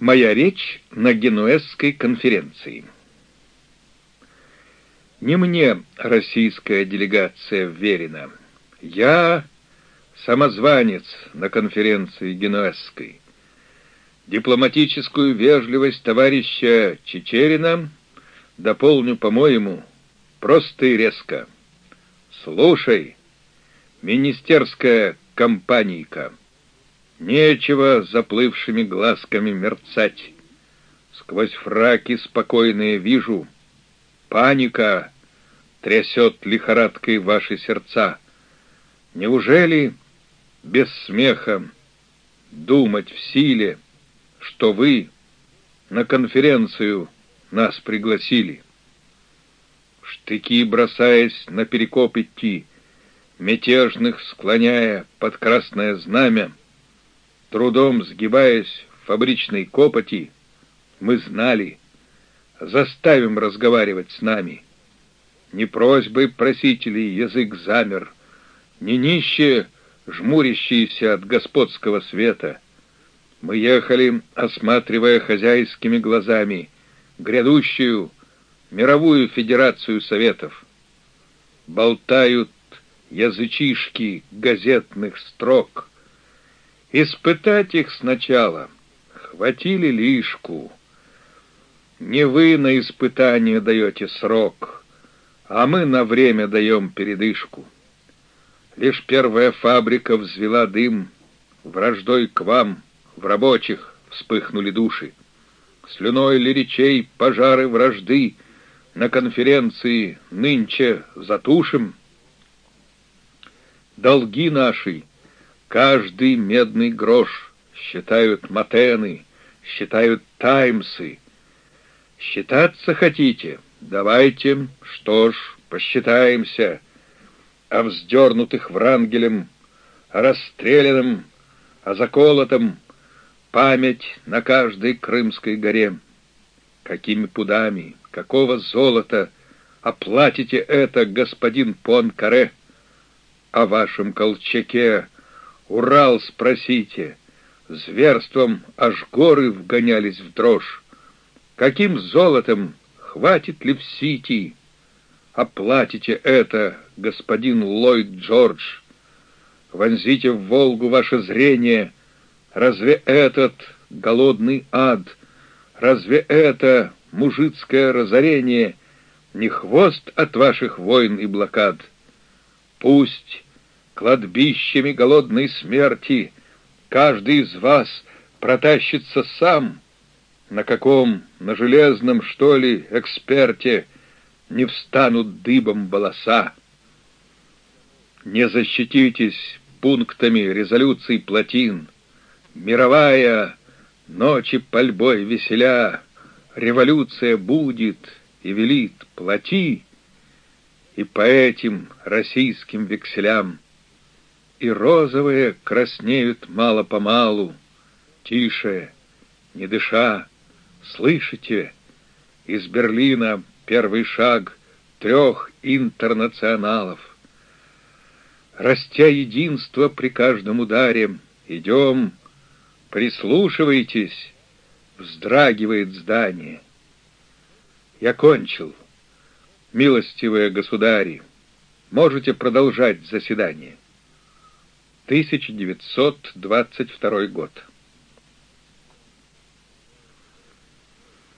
Моя речь на Генуэзской конференции. Не мне российская делегация вверена. Я самозванец на конференции Генуэзской. Дипломатическую вежливость товарища Чечерина дополню, по-моему, просто и резко. Слушай, министерская компанийка, нечего заплывшими глазками мерцать. Сквозь фраки спокойные вижу, паника трясет лихорадкой ваши сердца. Неужели без смеха думать в силе, что вы на конференцию нас пригласили? Штыки бросаясь на перекоп идти, мятежных склоняя под красное знамя, трудом сгибаясь в фабричной копоти, мы знали, заставим разговаривать с нами. Не просьбы просителей язык замер, не нищие, жмурящиеся от господского света. Мы ехали, осматривая хозяйскими глазами грядущую мировую федерацию советов. Болтают язычишки газетных строк. Испытать их сначала хватили лишку. Не вы на испытание даете срок, а мы на время даем передышку. Лишь первая фабрика взвела дым, враждой к вам, в рабочих, вспыхнули души. Слюной ли речей пожары вражды на конференции нынче затушим — долги наши, каждый медный грош, считают матены, считают таймсы. Считаться хотите? Давайте, что ж, посчитаемся о вздернутых Врангелем, о расстрелянном, о заколотом, память на каждой Крымской горе. Какими пудами, какого золота оплатите это, господин Понкаре? о вашем Колчаке. Урал спросите. Зверством аж горы вгонялись в дрожь. Каким золотом хватит ли в Сити? Оплатите это, господин Ллойд Джордж. Вонзите в Волгу ваше зрение. Разве этот голодный ад, разве это мужицкое разорение не хвост от ваших войн и блокад? Пусть кладбищами голодной смерти каждый из вас протащится сам, на каком, на железном, что ли, эксперте не встанут дыбом волоса. Не защититесь пунктами резолюций плотин. Мировая, ночи пальбой веселя, революция будет и велит плати, и по этим российским векселям. И розовые краснеют мало-помалу, тише, не дыша, слышите, из Берлина первый шаг трех интернационалов. Растя единство при каждом ударе, идем, прислушивайтесь, вздрагивает здание. Я кончил милостивые государи, можете продолжать заседание. 1922 год.